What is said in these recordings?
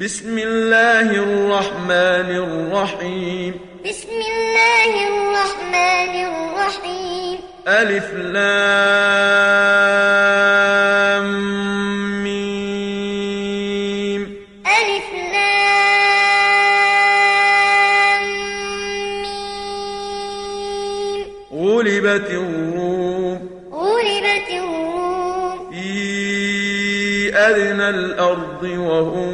بسم الله الرحمن الرحيم. بسم الله الرحمن الرحيم. ألف لام ميم. ألف لام ميم. غلبت الروم. غلبت الروم. في أدنى الأرض وهم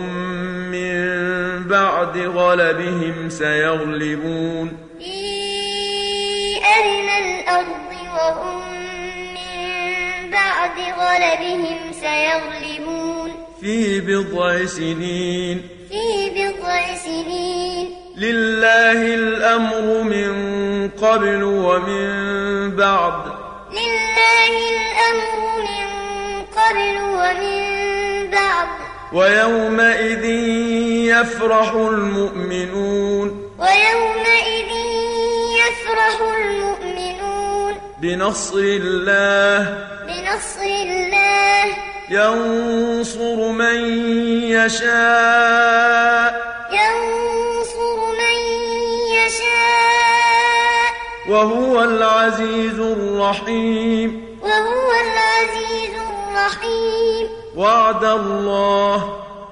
بعد غلبهم سيغلبون. في أدنى الأرض وهم من بعد غلبهم سيغلبون. في بضع سنين. في بضع سنين. لله الأمر من قبل ومن بعد. لله الأمر من قبل ومن بعد. ويومئذ يفرح المؤمنون. ويومئذ يفرح المؤمنون. بنصر الله. بنصر الله. ينصر من يشاء. ينصر من يشاء. وهو العزيز الرحيم. وهو العزيز الرحيم. وعد الله.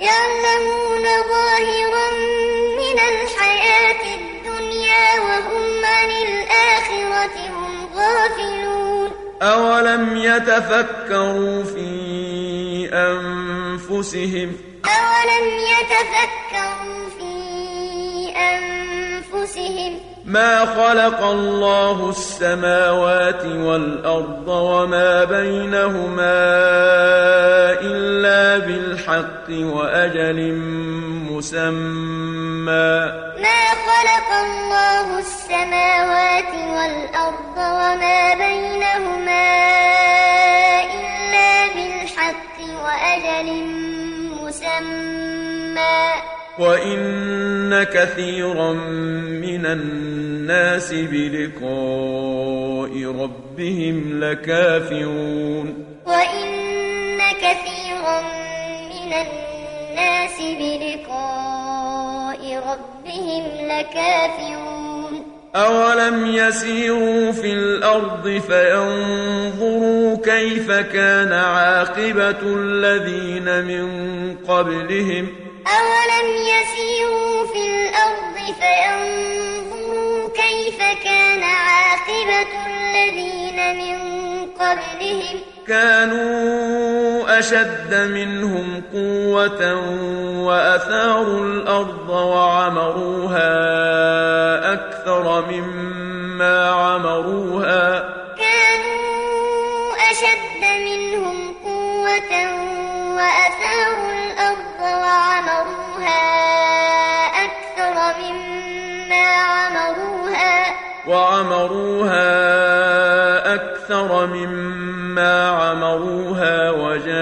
يعلمون ظاهرا من الحياة الدنيا وهم عن الآخرة هم غافلون. أولم يتفكروا في أنفسهم؟ أولم يتفكروا في أنفسهم؟ ما خلق الله السماوات والأرض وما بينهما إلا بالحق وأجل مسمى. ما خلق الله السماوات والأرض وما بينهما إلا بالحق وأجل مسمى. وإن كثيرا من الناس بلقاء ربهم لكافرون وإن كثيرا من الناس بلقاء ربهم لكافرون أولم يسيروا في الأرض فينظروا كيف كان عاقبة الذين من قبلهم أولم فينظروا كيف كان عاقبة الذين من قبلهم؟ كانوا أشد منهم قوة وأثاروا الأرض وعمروها أكثر مما عمروها. وعمروها أكثر مما عمروها وجاءتهم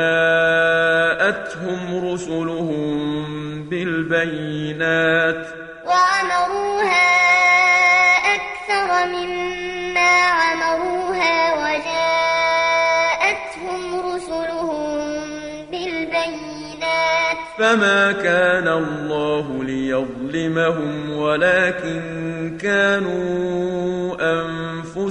رسلهم بالبينات وعمروها أكثر مما عمروها وجاءتهم رسلهم بالبينات فما كان الله ليظلمهم ولكن كانوا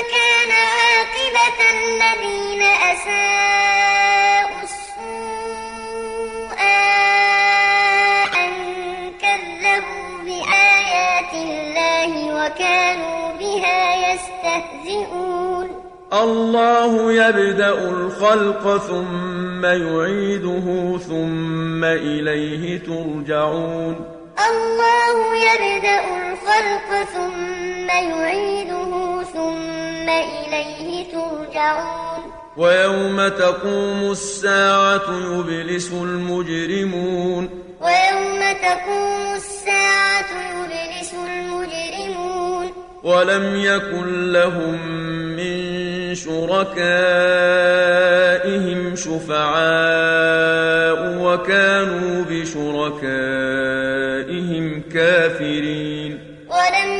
ثم كان عاقبة الذين أساءوا السوء أن كذبوا وكانوا بها يستهزئون. الله يبدأ الخلق ثم يعيده ثم إليه ترجعون. الله يبدأ الخلق ثم يعيده ثم إليه ترجعون. ويوم تقوم الساعة يبلس المجرمون. ويوم تقوم الساعة يبلس المجرمون. ولم يكن لهم من شركائهم شفعاء وكانوا بشركائهم كافرين. ولم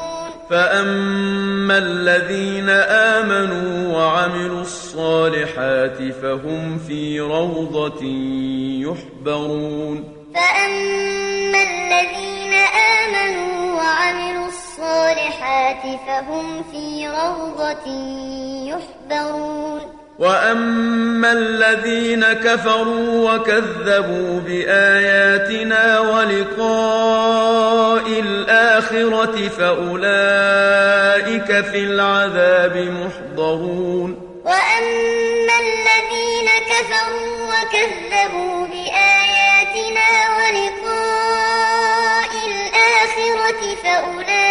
فأما الذين آمنوا وعملوا الصالحات فهم في روضة يحبرون فأما الذين آمنوا وعملوا الصالحات فهم في روضة يحبرون وأما الذين كفروا وكذبوا بآياتنا ولقاء الآخرة فأولئك في العذاب محضرون وأما الذين كفروا وكذبوا بآياتنا ولقاء الآخرة فأولئك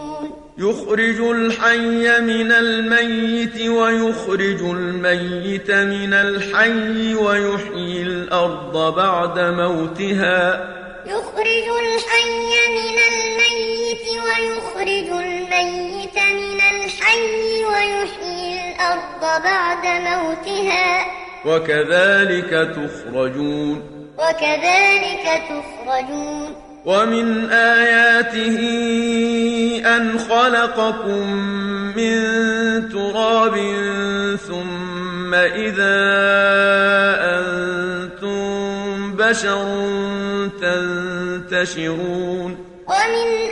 يخرج الحي من الميت ويخرج الميت من الحي ويحيي الأرض بعد موتها. يخرج الحي من الميت ويخرج الميت من الحي ويحيي الأرض بعد موتها. وكذلك تخرجون. وكذلك تخرجون. ومن آياته أن خلقكم من تراب ثم إذا أنتم بشر تنتشرون ومن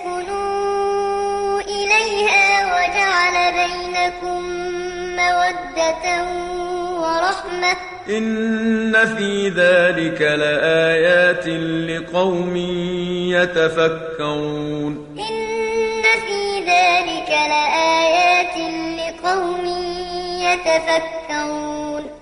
بينكم مودة ورحمة. إن في ذلك لآيات لقوم يتفكرون. إن في ذلك لآيات لقوم يتفكرون.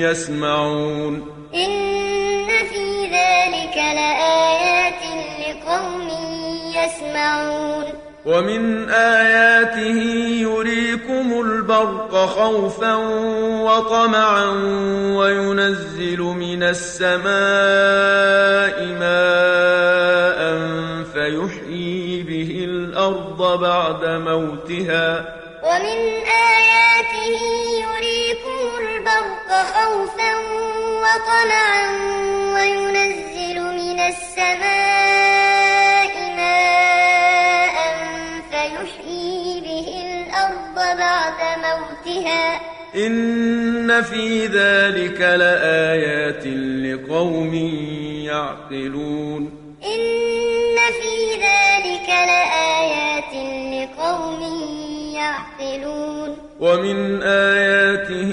يسمعون. إن في ذلك لآيات لقوم يسمعون. ومن آياته يريكم البرق خوفا وطمعا وينزل من السماء ماء فيحيي به الأرض بعد موتها. ومن آياته البرق خوفا وطمعا وينزل من السماء ماء فيحيي به الأرض بعد موتها. إن في ذلك لآيات لقوم يعقلون. إن في ذلك لآيات لقوم يعقلون. ومن آياته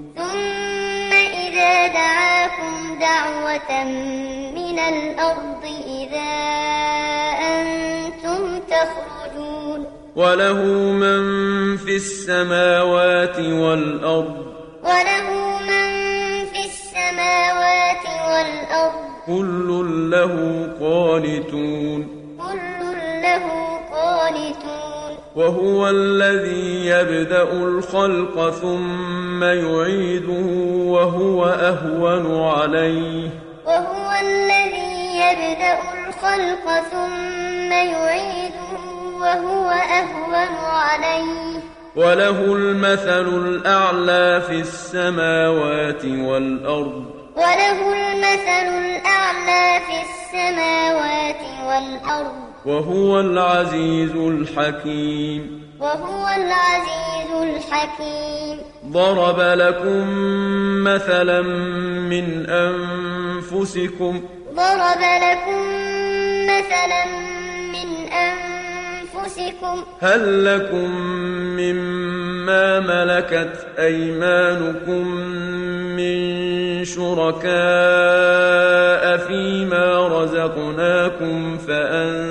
إذا دعاكم دعوة من الأرض إذا أنتم تخرجون. وله من في السماوات والأرض. وله من في السماوات والأرض. كل له قانتون. وهو الذي يبدأ الخلق ثم يعيده وهو أهون عليه. وهو الذي يبدأ الخلق ثم يعيده وهو أهون عليه. وله المثل الأعلى في السماوات والأرض. وله المثل الأعلى في السماوات والأرض. وهو العزيز الحكيم. وهو العزيز الحكيم. ضرب لكم مثلا من أنفسكم. ضرب لكم مثلا من أنفسكم. هل لكم مما ملكت أيمانكم من شركاء فيما رزقناكم فأنتم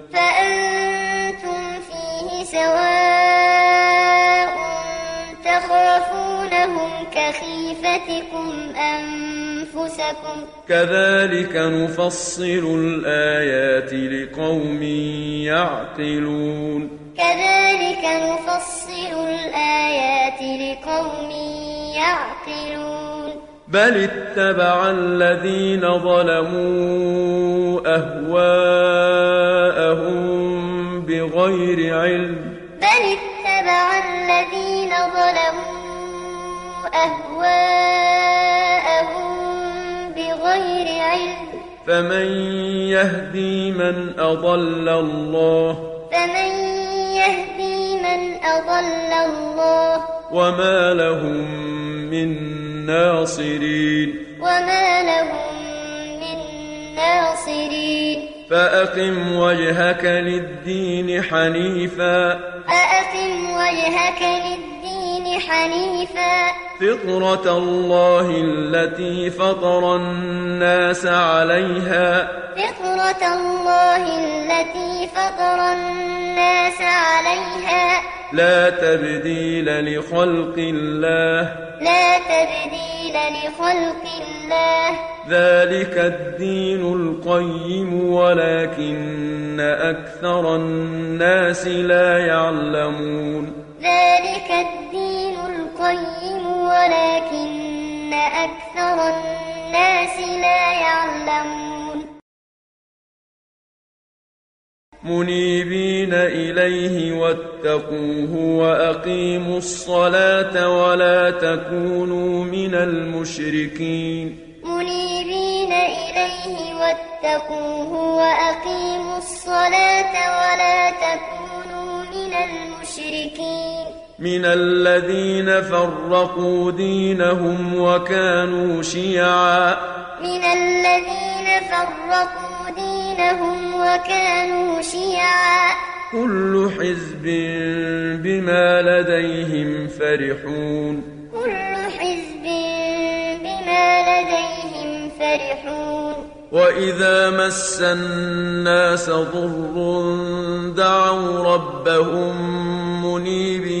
سواء تخافونهم كخيفتكم أنفسكم كذلك نفصل الآيات لقوم يعقلون. كذلك نفصل الآيات لقوم يعقلون. بل اتبع الذين ظلموا أهواءهم بغير علم. أهواءهم بغير علم. فمن يهدي من أضل الله فمن يهدي من أضل الله. وما لهم من ناصرين وما لهم من ناصرين. فأقم وجهك للدين حنيفا فأقم وجهك للدين حنيفا. فطرة الله التي فطر الناس عليها. فطرة الله التي فطر الناس عليها. لا تبديل لخلق الله. لا تبديل لخلق الله. ذلك الدين القيم ولكن أكثر الناس لا يعلمون. ذلك الدين ولكن أكثر الناس لا يعلمون. منيبين إليه واتقوه وأقيموا الصلاة ولا تكونوا من المشركين. منيبين إليه واتقوه وأقيموا الصلاة ولا تكونوا من المشركين. من الذين فرقوا دينهم وكانوا شيعا. من الذين فرقوا دينهم وكانوا شيعا. كل حزب بما لديهم فرحون. كل حزب بما لديهم فرحون. وإذا مس الناس ضر دعوا ربهم منيبين.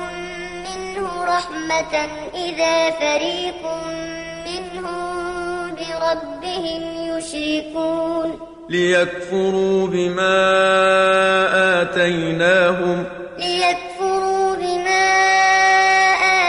رحمة إذا فريق منهم بربهم يشركون. ليكفروا بما آتيناهم. ليكفروا بما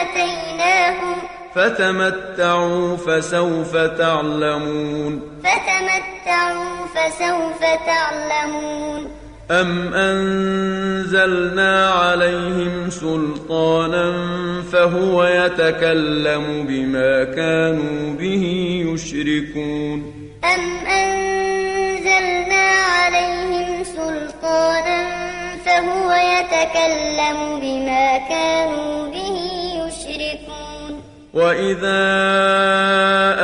آتيناهم. فتمتعوا فسوف تعلمون. فتمتعوا فسوف تعلمون. أم أنزلنا عليهم سلطانا فهو يتكلم بما كانوا به يشركون أم أنزلنا عليهم سلطانا فهو يتكلم بما كانوا به يشركون وإذا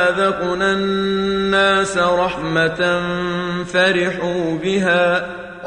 أذقنا الناس رحمة فرحوا بها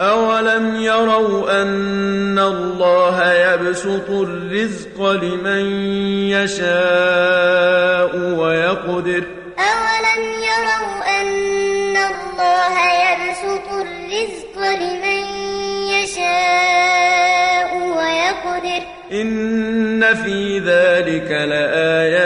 أولم يروا أن الله يبسط الرزق لمن يشاء ويقدر أولم يروا أن الله يبسط الرزق لمن يشاء ويقدر إن في ذلك لآيات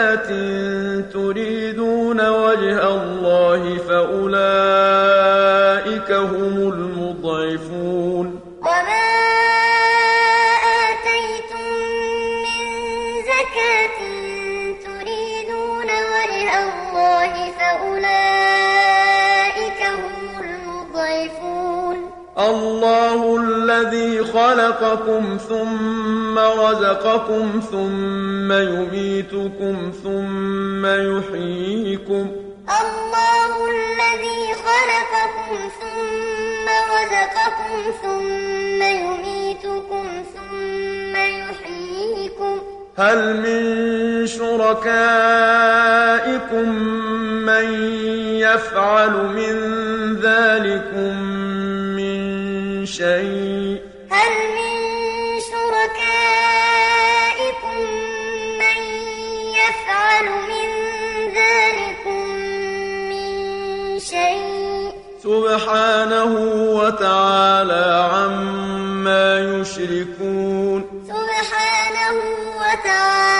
زكاة تريدون وجه الله فأولئك هم المضعفون الله الذي خلقكم ثم رزقكم ثم يميتكم ثم يحييكم. الله الذي خلقكم ثم رزقكم ثم يميتكم ثم يحييكم. هل من شركائكم من يفعل من ذلكم شيء. هل من شركائكم من يفعل من ذلكم من شيء؟ سبحانه وتعالى عما يشركون. سبحانه وتعالى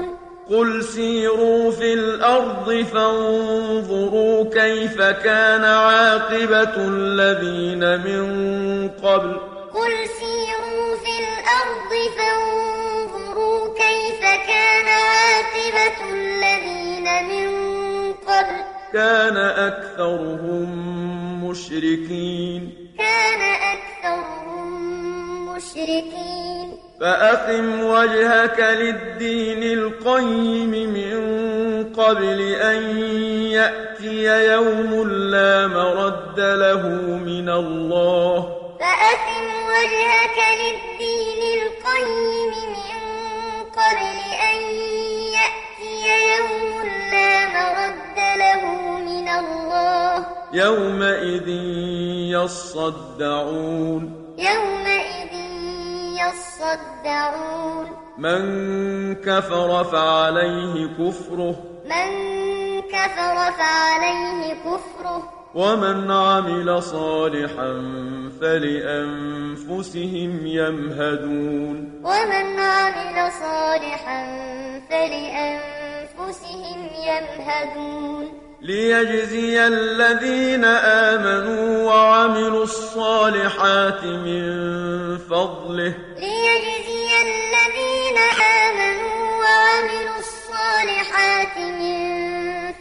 قل سيروا في الأرض فانظروا كيف كان عاقبة الذين من قبل قل سيروا في الأرض فانظروا كيف كان عاقبة الذين من قبل كان أكثرهم مشركين كان أكثرهم مشركين فأقم وجهك للدين القيم من قبل أن يأتي يوم لا مرد له من الله. فأقم وجهك للدين القيم من قبل أن يأتي يوم لا مرد له من الله. يومئذ يصدعون. يومئذ يصدعون. من كفر فعليه كفره. من كفر فعليه كفره. ومن عمل صالحا فلأنفسهم يمهدون. ومن عمل صالحا فلأنفسهم يمهدون. ليجزي الذين آمنوا وعملوا الصالحات من فضله. ليجزي الذين آمنوا وعملوا الصالحات من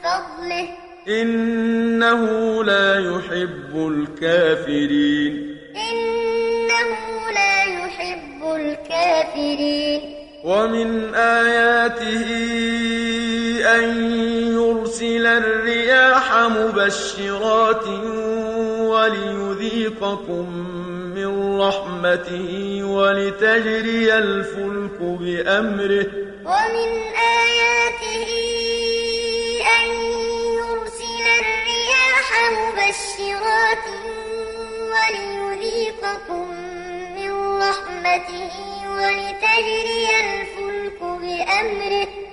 فضله. إنه لا يحب الكافرين. إنه لا يحب الكافرين. ومن آياته مبشرات وليذيقكم من رحمته ولتجري الفلك بأمره. ومن آياته أن يرسل الرياح مبشرات وليذيقكم من رحمته ولتجري الفلك بأمره.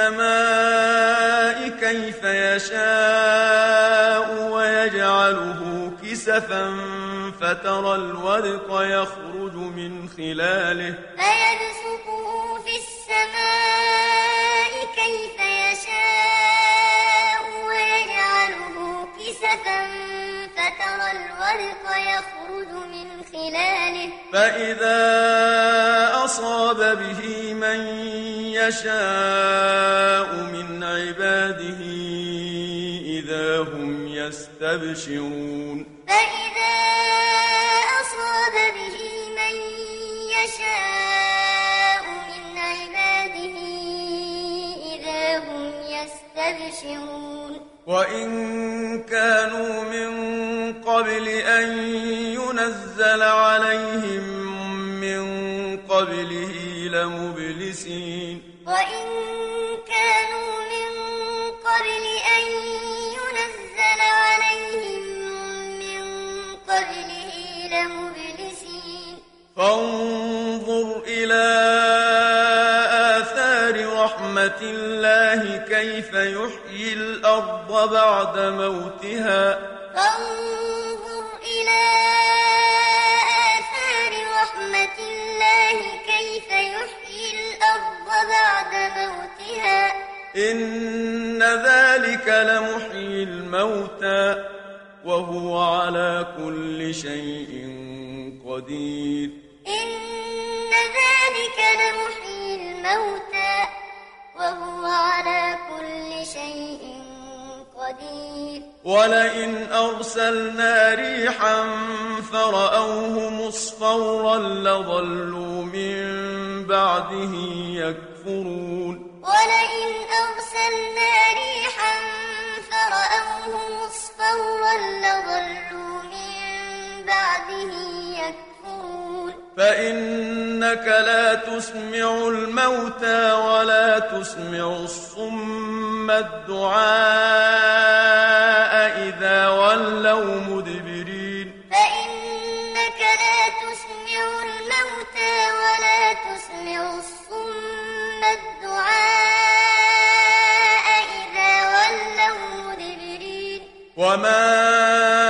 السماء كيف يشاء ويجعله كسفا فترى الودق يخرج من خلاله. فيبسطه في السماء كيف يشاء الودق يخرج من خلاله. فإذا أصاب به من يشاء من عباده إذا هم يستبشرون. فإذا أصاب به من يشاء من عباده إذا هم يستبشرون. وإن كانوا من قبل أن ينزل عليهم من قبله لمبلسين. وإن كانوا من قبل أن ينزل عليهم من قبله لمبلسين. فانظر إلى آثار رحمة الله كيف يحيي الأرض بعد موتها. فانظر آثار رحمة الله كيف يحيي الأرض بعد موتها. إن ذلك لمحيي الموتى وهو على كل شيء قدير. إن ذلك لمحيي الموتى قدير. ولئن أرسلنا ريحا فرأوه مصفرا لظلوا من بعده يكفرون. ولئن أرسلنا ريحا فرأوه مصفرا لظلوا من بعده يكفرون. فإنك لا تسمع الموتى ولا تسمع الصم الدعاء إذا ولوا مدبرين. فإنك لا تسمع الموتى ولا تسمع الصم الدعاء إذا ولوا مدبرين. وما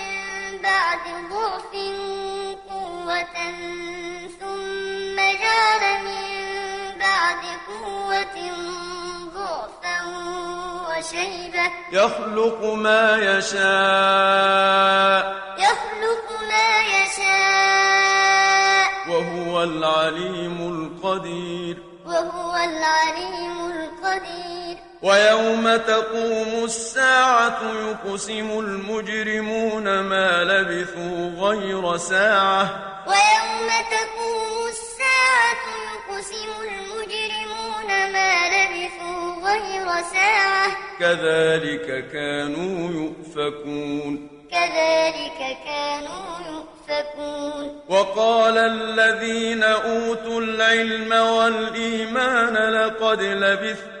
بعد ضعف قوة ثم جعل من بعد قوة ضعفا وشيبة. يخلق ما يشاء يخلق ما يشاء. وهو العليم القدير. وهو العليم القدير. ويوم تقوم الساعة يقسم المجرمون ما لبثوا غير ساعة. ويوم تقوم الساعة يقسم المجرمون ما لبثوا غير ساعة. كذلك كانوا يؤفكون. كذلك كانوا يؤفكون. وقال الذين أوتوا العلم والإيمان لقد لبثتم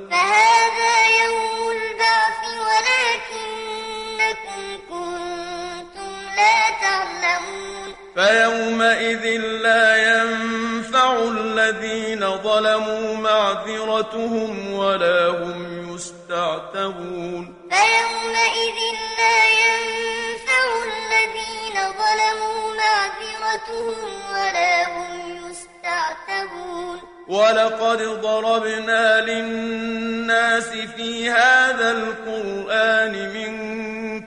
فيومئذ لا ينفع الذين ظلموا معذرتهم ولا هم يستعتبون. فيومئذ لا ينفع الذين ظلموا معذرتهم ولا هم يستعتبون. ولقد ضربنا للناس في هذا القرآن من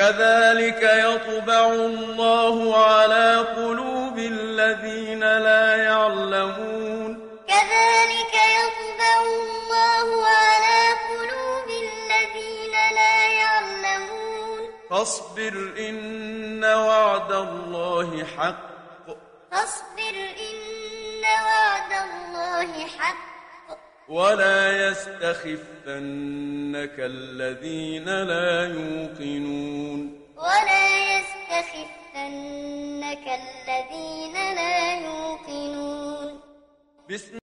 كذلك يطبع الله على قلوب الذين لا يعلمون. كذلك يطبع الله على قلوب الذين لا يعلمون. فاصبر إن وعد الله حق. فاصبر إن وعد الله حق. ولا يستخفنك الذين لا يوقنون. ولا يستخفنك الذين لا يوقنون. بسم